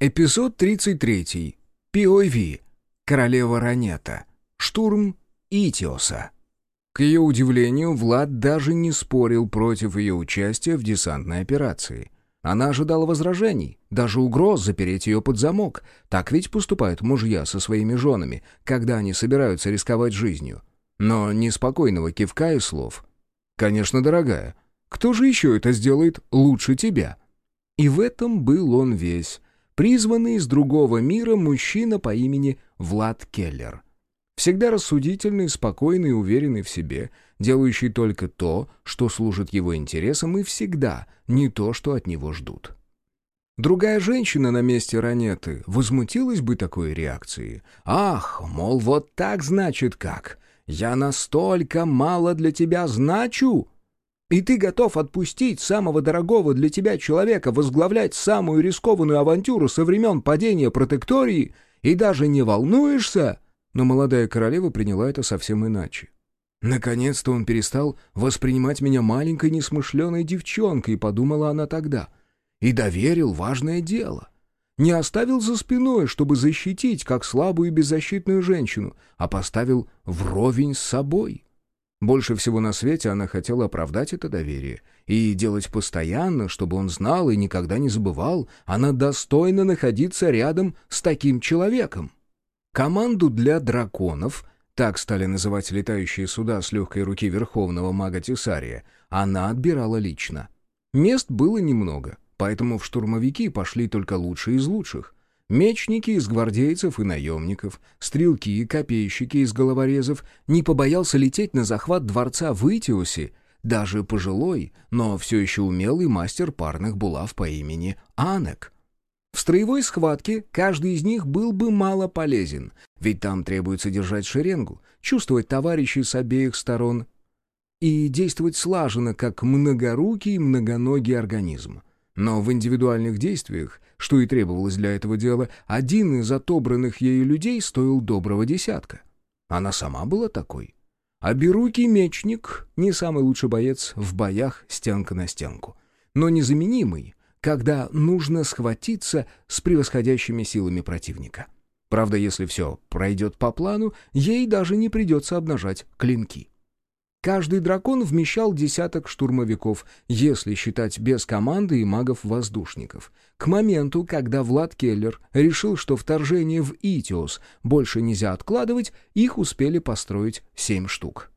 Эпизод 33. POV. Королева Ранета. Штурм Итиоса. К ее удивлению, Влад даже не спорил против ее участия в десантной операции. Она ожидала возражений, даже угроз запереть ее под замок. Так ведь поступают мужья со своими женами, когда они собираются рисковать жизнью. Но неспокойного кивка и слов. «Конечно, дорогая, кто же еще это сделает лучше тебя?» И в этом был он весь призванный из другого мира мужчина по имени Влад Келлер. Всегда рассудительный, спокойный и уверенный в себе, делающий только то, что служит его интересам, и всегда не то, что от него ждут. Другая женщина на месте Ранеты возмутилась бы такой реакцией. «Ах, мол, вот так значит как? Я настолько мало для тебя значу!» И ты готов отпустить самого дорогого для тебя человека возглавлять самую рискованную авантюру со времен падения протектории и даже не волнуешься?» Но молодая королева приняла это совсем иначе. «Наконец-то он перестал воспринимать меня маленькой несмышленой девчонкой», — подумала она тогда. «И доверил важное дело. Не оставил за спиной, чтобы защитить как слабую и беззащитную женщину, а поставил вровень с собой». Больше всего на свете она хотела оправдать это доверие и делать постоянно, чтобы он знал и никогда не забывал, она достойна находиться рядом с таким человеком. Команду для драконов, так стали называть летающие суда с легкой руки верховного мага Тесария, она отбирала лично. Мест было немного, поэтому в штурмовики пошли только лучшие из лучших. Мечники из гвардейцев и наемников, стрелки, копейщики из головорезов, не побоялся лететь на захват дворца в Итиусе, даже пожилой, но все еще умелый мастер парных булав по имени Анек. В строевой схватке каждый из них был бы мало полезен, ведь там требуется держать шеренгу, чувствовать товарищей с обеих сторон и действовать слаженно, как многорукий многоногий организм. Но в индивидуальных действиях, что и требовалось для этого дела, один из отобранных ею людей стоил доброго десятка. Она сама была такой. А берукий мечник — не самый лучший боец в боях стенка на стенку, но незаменимый, когда нужно схватиться с превосходящими силами противника. Правда, если все пройдет по плану, ей даже не придется обнажать клинки. Каждый дракон вмещал десяток штурмовиков, если считать без команды и магов-воздушников. К моменту, когда Влад Келлер решил, что вторжение в Итиос больше нельзя откладывать, их успели построить семь штук.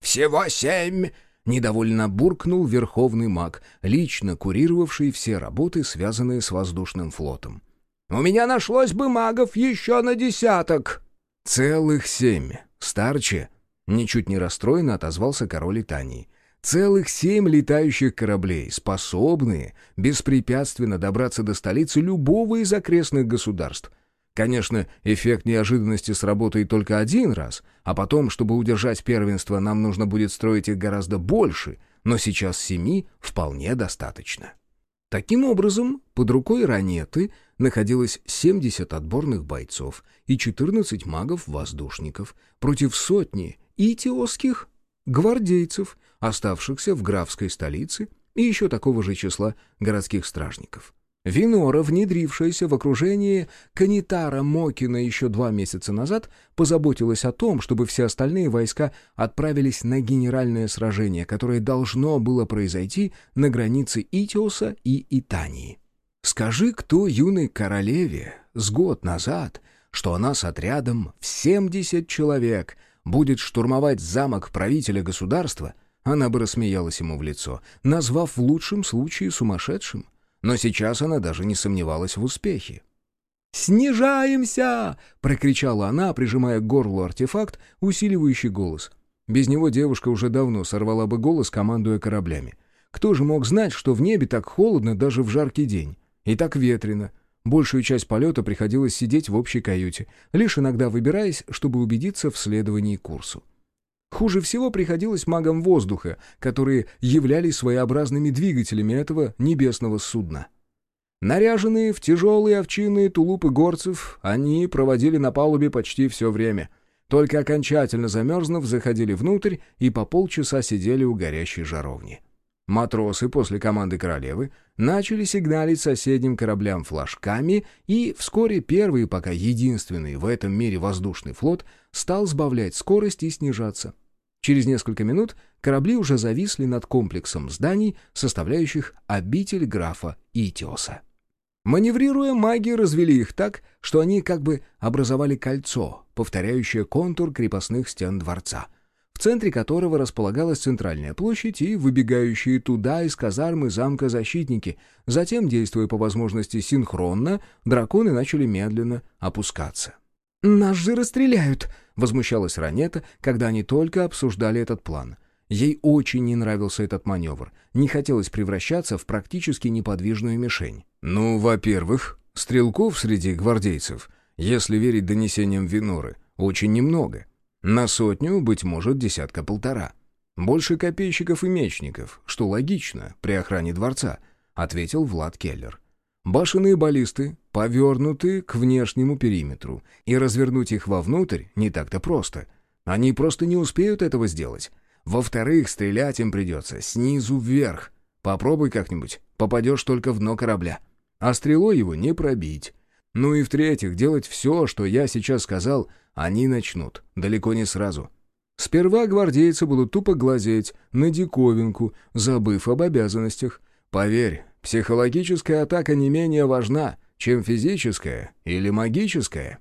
«Всего семь!» — недовольно буркнул верховный маг, лично курировавший все работы, связанные с воздушным флотом. «У меня нашлось бы магов еще на десяток!» «Целых семь. Старче!» Ничуть не расстроенно отозвался король Итании. Целых семь летающих кораблей, способные беспрепятственно добраться до столицы любого из окрестных государств. Конечно, эффект неожиданности сработает только один раз, а потом, чтобы удержать первенство, нам нужно будет строить их гораздо больше, но сейчас семи вполне достаточно. Таким образом, под рукой Ранеты находилось 70 отборных бойцов и 14 магов-воздушников против сотни итиосских гвардейцев, оставшихся в графской столице, и еще такого же числа городских стражников. Винора, внедрившаяся в окружение Канитара Мокина еще два месяца назад, позаботилась о том, чтобы все остальные войска отправились на генеральное сражение, которое должно было произойти на границе Итиоса и Итании. Скажи кто юной королеве с год назад, что она с отрядом в 70 человек будет штурмовать замок правителя государства, она бы рассмеялась ему в лицо, назвав в лучшем случае сумасшедшим. Но сейчас она даже не сомневалась в успехе. «Снижаемся!» — прокричала она, прижимая к горлу артефакт, усиливающий голос. Без него девушка уже давно сорвала бы голос, командуя кораблями. Кто же мог знать, что в небе так холодно даже в жаркий день? И так ветрено, Большую часть полета приходилось сидеть в общей каюте, лишь иногда выбираясь, чтобы убедиться в следовании курсу. Хуже всего приходилось магам воздуха, которые являлись своеобразными двигателями этого небесного судна. Наряженные в тяжелые овчинные тулупы горцев, они проводили на палубе почти все время. Только окончательно замерзнув, заходили внутрь и по полчаса сидели у горящей жаровни. Матросы после команды королевы начали сигналить соседним кораблям флажками, и вскоре первый, пока единственный в этом мире воздушный флот, стал сбавлять скорость и снижаться. Через несколько минут корабли уже зависли над комплексом зданий, составляющих обитель графа Итиоса. Маневрируя, маги развели их так, что они как бы образовали кольцо, повторяющее контур крепостных стен дворца — в центре которого располагалась центральная площадь и выбегающие туда из казармы замка защитники. Затем, действуя по возможности синхронно, драконы начали медленно опускаться. «Нас же расстреляют!» — возмущалась Ранета, когда они только обсуждали этот план. Ей очень не нравился этот маневр. Не хотелось превращаться в практически неподвижную мишень. «Ну, во-первых, стрелков среди гвардейцев, если верить донесениям Виноры, очень немного. На сотню, быть может, десятка-полтора. Больше копейщиков и мечников, что логично при охране дворца, ответил Влад Келлер. Башенные баллисты повернуты к внешнему периметру, и развернуть их вовнутрь не так-то просто. Они просто не успеют этого сделать. Во-вторых, стрелять им придется снизу вверх. Попробуй как-нибудь, попадешь только в дно корабля. А стрелой его не пробить. Ну и в-третьих, делать все, что я сейчас сказал, они начнут, далеко не сразу. Сперва гвардейцы будут тупо глазеть на диковинку, забыв об обязанностях. Поверь, психологическая атака не менее важна, чем физическая или магическая.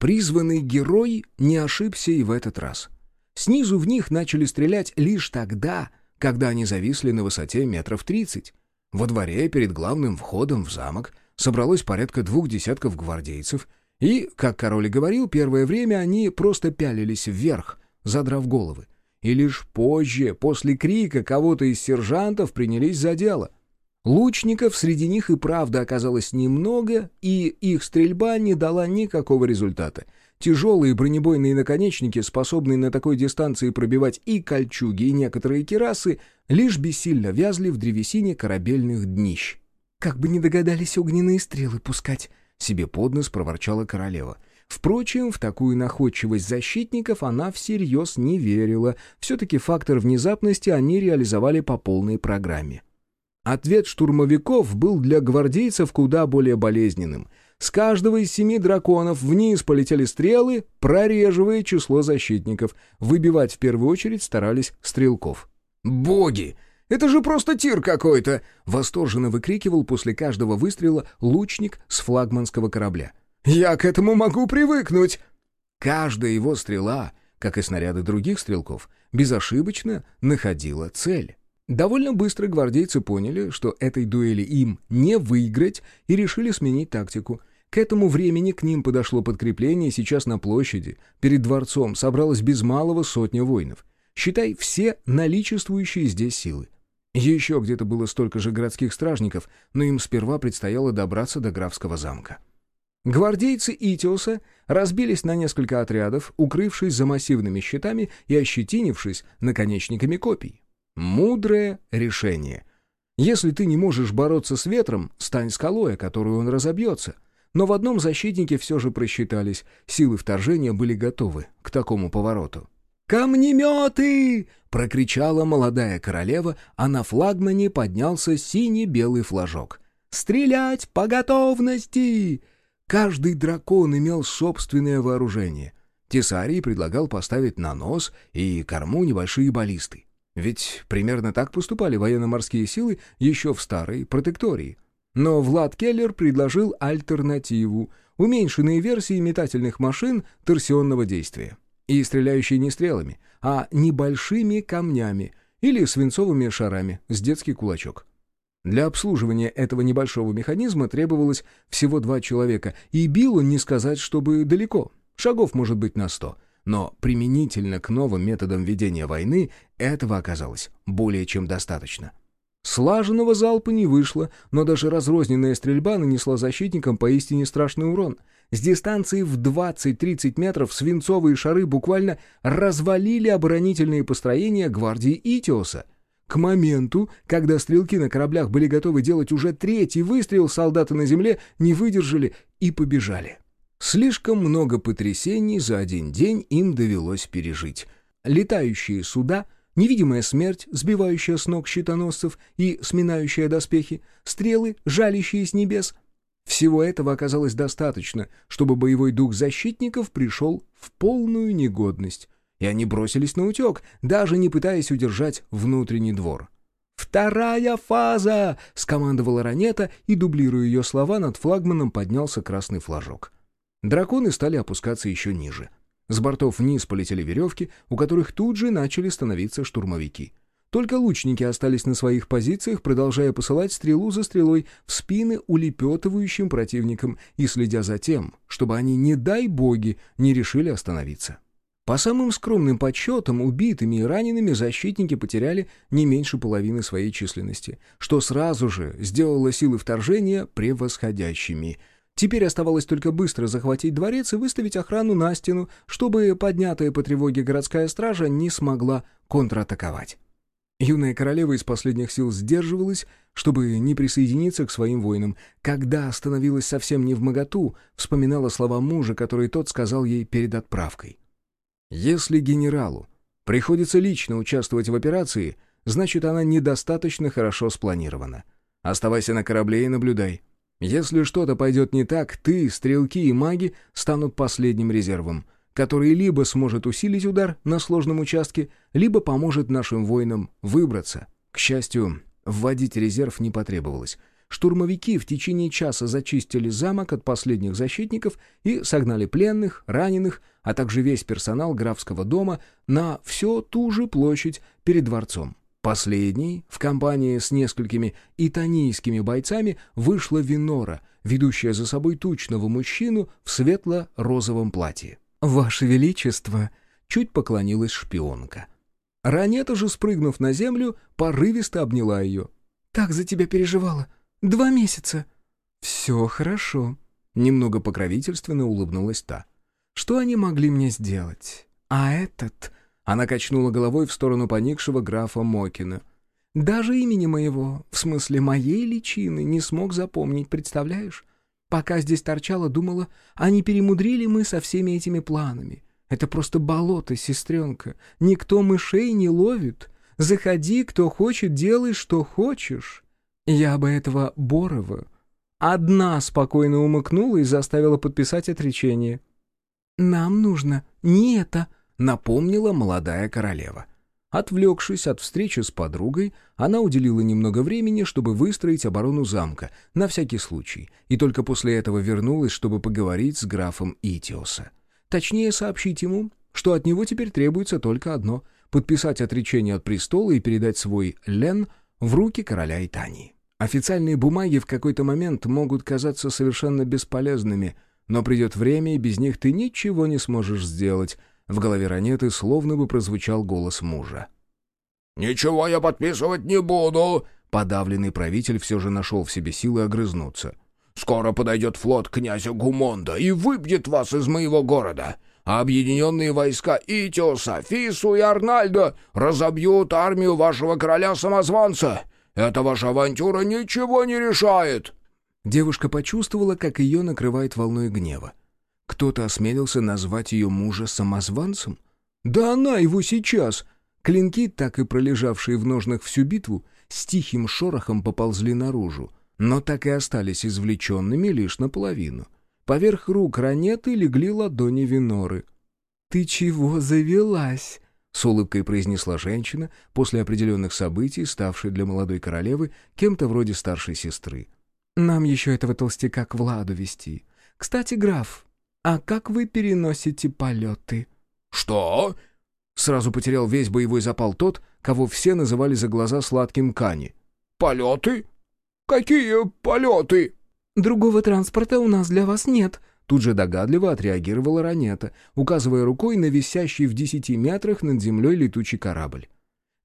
Призванный герой не ошибся и в этот раз. Снизу в них начали стрелять лишь тогда, когда они зависли на высоте метров тридцать. Во дворе перед главным входом в замок собралось порядка двух десятков гвардейцев и, как король и говорил, первое время они просто пялились вверх, задрав головы. И лишь позже, после крика кого-то из сержантов, принялись за дело. Лучников среди них и правда оказалось немного, и их стрельба не дала никакого результата. Тяжелые бронебойные наконечники, способные на такой дистанции пробивать и кольчуги, и некоторые керасы, лишь бессильно вязли в древесине корабельных днищ. «Как бы не догадались огненные стрелы пускать», себе под нос проворчала королева. Впрочем, в такую находчивость защитников она всерьез не верила. Все-таки фактор внезапности они реализовали по полной программе. Ответ штурмовиков был для гвардейцев куда более болезненным. С каждого из семи драконов вниз полетели стрелы, прореживая число защитников. Выбивать в первую очередь старались стрелков. «Боги! Это же просто тир какой-то!» — восторженно выкрикивал после каждого выстрела лучник с флагманского корабля. «Я к этому могу привыкнуть!» Каждая его стрела, как и снаряды других стрелков, безошибочно находила цель. Довольно быстро гвардейцы поняли, что этой дуэли им не выиграть, и решили сменить тактику. К этому времени к ним подошло подкрепление, и сейчас на площади, перед дворцом, собралось без малого сотня воинов. Считай, все наличествующие здесь силы. Еще где-то было столько же городских стражников, но им сперва предстояло добраться до графского замка. Гвардейцы Итиоса разбились на несколько отрядов, укрывшись за массивными щитами и ощетинившись наконечниками копий. Мудрое решение. Если ты не можешь бороться с ветром, стань скалой, о которую он разобьется. Но в одном защитники все же просчитались, силы вторжения были готовы к такому повороту. «Камнеметы!» — прокричала молодая королева, а на флагмане поднялся синий-белый флажок. «Стрелять по готовности!» Каждый дракон имел собственное вооружение. Тесарий предлагал поставить на нос и корму небольшие баллисты. Ведь примерно так поступали военно-морские силы еще в старой протектории. Но Влад Келлер предложил альтернативу — уменьшенные версии метательных машин торсионного действия и стреляющие не стрелами, а небольшими камнями или свинцовыми шарами с детский кулачок. Для обслуживания этого небольшого механизма требовалось всего два человека, и бил не сказать, чтобы далеко, шагов может быть на сто. Но применительно к новым методам ведения войны этого оказалось более чем достаточно. Слаженного залпа не вышло, но даже разрозненная стрельба нанесла защитникам поистине страшный урон — с дистанции в 20-30 метров свинцовые шары буквально развалили оборонительные построения гвардии Итиоса. К моменту, когда стрелки на кораблях были готовы делать уже третий выстрел, солдаты на земле не выдержали и побежали. Слишком много потрясений за один день им довелось пережить. Летающие суда — невидимая смерть, сбивающая с ног щитоносцев и сминающая доспехи, стрелы, жалящие с небес. Всего этого оказалось достаточно, чтобы боевой дух защитников пришел в полную негодность, и они бросились на утек, даже не пытаясь удержать внутренний двор. «Вторая фаза!» — скомандовала Ранета, и, дублируя ее слова, над флагманом поднялся красный флажок. Драконы стали опускаться еще ниже. С бортов вниз полетели веревки, у которых тут же начали становиться штурмовики. Только лучники остались на своих позициях, продолжая посылать стрелу за стрелой в спины улепетывающим противникам и следя за тем, чтобы они, не дай боги, не решили остановиться. По самым скромным подсчетам, убитыми и ранеными защитники потеряли не меньше половины своей численности, что сразу же сделало силы вторжения превосходящими. Теперь оставалось только быстро захватить дворец и выставить охрану на стену, чтобы поднятая по тревоге городская стража не смогла контратаковать. Юная королева из последних сил сдерживалась, чтобы не присоединиться к своим воинам. Когда становилась совсем не в моготу, вспоминала слова мужа, которые тот сказал ей перед отправкой. Если генералу приходится лично участвовать в операции, значит она недостаточно хорошо спланирована. Оставайся на корабле и наблюдай. Если что-то пойдет не так, ты, стрелки и маги станут последним резервом, который либо сможет усилить удар на сложном участке, либо поможет нашим воинам выбраться. К счастью, вводить резерв не потребовалось. Штурмовики в течение часа зачистили замок от последних защитников и согнали пленных, раненых, а также весь персонал графского дома на всю ту же площадь перед дворцом. Последней, в компании с несколькими итанийскими бойцами, вышла Винора, ведущая за собой тучного мужчину в светло-розовом платье. «Ваше Величество!» — чуть поклонилась шпионка. Ранета же, спрыгнув на землю, порывисто обняла ее. «Так за тебя переживала. Два месяца». «Все хорошо», — немного покровительственно улыбнулась та. «Что они могли мне сделать? А этот...» Она качнула головой в сторону поникшего графа Мокина. «Даже имени моего, в смысле моей личины, не смог запомнить, представляешь? Пока здесь торчала, думала, а не перемудрили мы со всеми этими планами. Это просто болото, сестренка. Никто мышей не ловит. Заходи, кто хочет, делай, что хочешь. Я бы этого Борова одна спокойно умыкнула и заставила подписать отречение. «Нам нужно не это», — напомнила молодая королева. Отвлекшись от встречи с подругой, она уделила немного времени, чтобы выстроить оборону замка, на всякий случай, и только после этого вернулась, чтобы поговорить с графом Итиоса. Точнее, сообщить ему, что от него теперь требуется только одно — подписать отречение от престола и передать свой Лен в руки короля Итании. Официальные бумаги в какой-то момент могут казаться совершенно бесполезными, но придет время, и без них ты ничего не сможешь сделать. В голове Ранеты словно бы прозвучал голос мужа. «Ничего я подписывать не буду!» Подавленный правитель все же нашел в себе силы огрызнуться. «Скоро подойдет флот князя Гумонда и выбьет вас из моего города, а объединенные войска Итиоса, Фису и Арнальда разобьют армию вашего короля-самозванца. Эта ваша авантюра ничего не решает!» Девушка почувствовала, как ее накрывает волной гнева. Кто-то осмелился назвать ее мужа самозванцем? Да она его сейчас! Клинки, так и пролежавшие в ножнах всю битву, с тихим шорохом поползли наружу, но так и остались извлеченными лишь наполовину. Поверх рук ранеты легли ладони Виноры. «Ты чего завелась?» — с улыбкой произнесла женщина после определенных событий, ставшей для молодой королевы кем-то вроде старшей сестры. «Нам еще этого толстяка к Владу вести. Кстати, граф, а как вы переносите полеты?» «Что?» Сразу потерял весь боевой запал тот, кого все называли за глаза сладким Кани. «Полеты? Какие полеты?» «Другого транспорта у нас для вас нет», Тут же догадливо отреагировала Ранета, указывая рукой на висящий в десяти метрах над землей летучий корабль.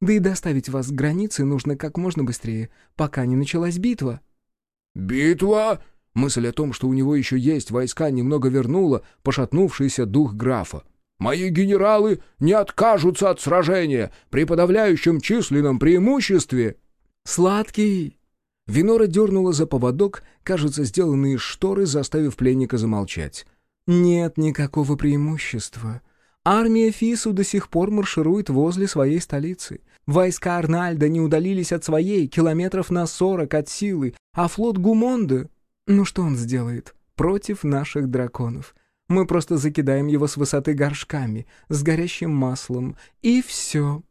«Да и доставить вас к границе нужно как можно быстрее, пока не началась битва». «Битва?» Мысль о том, что у него еще есть войска, немного вернула пошатнувшийся дух графа. «Мои генералы не откажутся от сражения при подавляющем численном преимуществе!» «Сладкий!» Винора дернула за поводок, кажется, сделанный из шторы, заставив пленника замолчать. «Нет никакого преимущества. Армия Фису до сих пор марширует возле своей столицы. Войска Арнальда не удалились от своей, километров на сорок от силы, а флот Гумонда... Ну что он сделает? Против наших драконов. Мы просто закидаем его с высоты горшками, с горящим маслом, и все.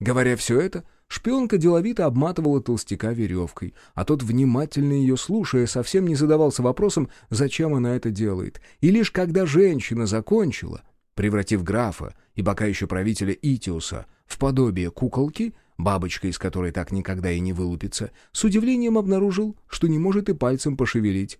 Говоря все это, шпионка деловито обматывала толстяка веревкой, а тот, внимательно ее слушая, совсем не задавался вопросом, зачем она это делает. И лишь когда женщина закончила, превратив графа и пока еще правителя Итиуса в подобие куколки, бабочка из которой так никогда и не вылупится, с удивлением обнаружил, что не может и пальцем пошевелить.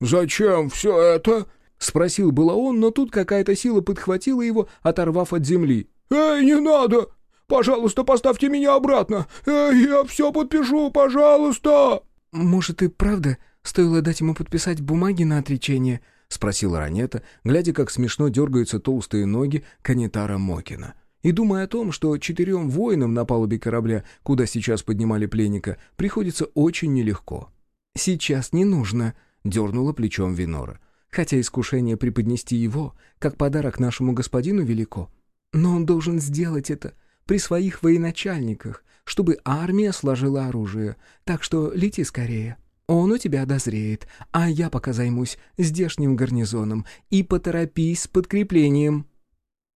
«Зачем все это?» — спросил было он, но тут какая-то сила подхватила его, оторвав от земли. «Эй, не надо! Пожалуйста, поставьте меня обратно! Эй, я все подпишу, пожалуйста!» «Может, и правда стоило дать ему подписать бумаги на отречение?» — спросила Ранета, глядя, как смешно дергаются толстые ноги Канитара Мокина. И думая о том, что четырем воинам на палубе корабля, куда сейчас поднимали пленника, приходится очень нелегко. «Сейчас не нужно», — дернула плечом Винора. «Хотя искушение преподнести его, как подарок нашему господину, велико. Но он должен сделать это при своих военачальниках, чтобы армия сложила оружие. Так что лети скорее. Он у тебя дозреет, а я пока займусь здешним гарнизоном. И поторопись с подкреплением.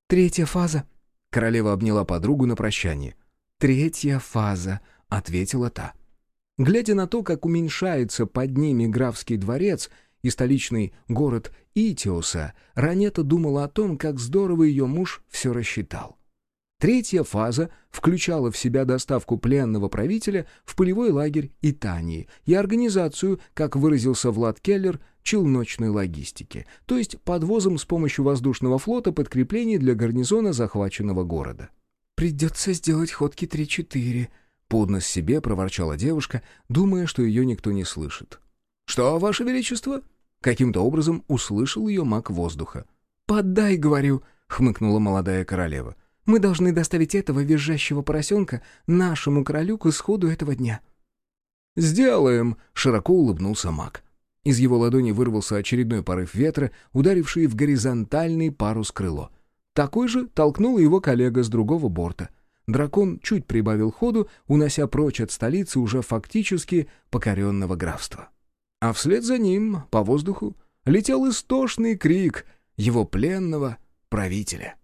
Третья фаза. Королева обняла подругу на прощание. Третья фаза, ответила та. Глядя на то, как уменьшается под ними графский дворец и столичный город Итиоса, Ранета думала о том, как здорово ее муж все рассчитал. Третья фаза включала в себя доставку пленного правителя в полевой лагерь Итании и организацию, как выразился Влад Келлер, челночной логистики, то есть подвозом с помощью воздушного флота подкреплений для гарнизона захваченного города. «Придется сделать ходки три-четыре», — поднос себе проворчала девушка, думая, что ее никто не слышит. «Что, Ваше Величество?» Каким-то образом услышал ее маг воздуха. «Подай, — говорю», — хмыкнула молодая королева. Мы должны доставить этого визжащего поросенка нашему королю к исходу этого дня». «Сделаем!» — широко улыбнулся маг. Из его ладони вырвался очередной порыв ветра, ударивший в горизонтальный парус крыло. Такой же толкнул его коллега с другого борта. Дракон чуть прибавил ходу, унося прочь от столицы уже фактически покоренного графства. А вслед за ним, по воздуху, летел истошный крик его пленного правителя.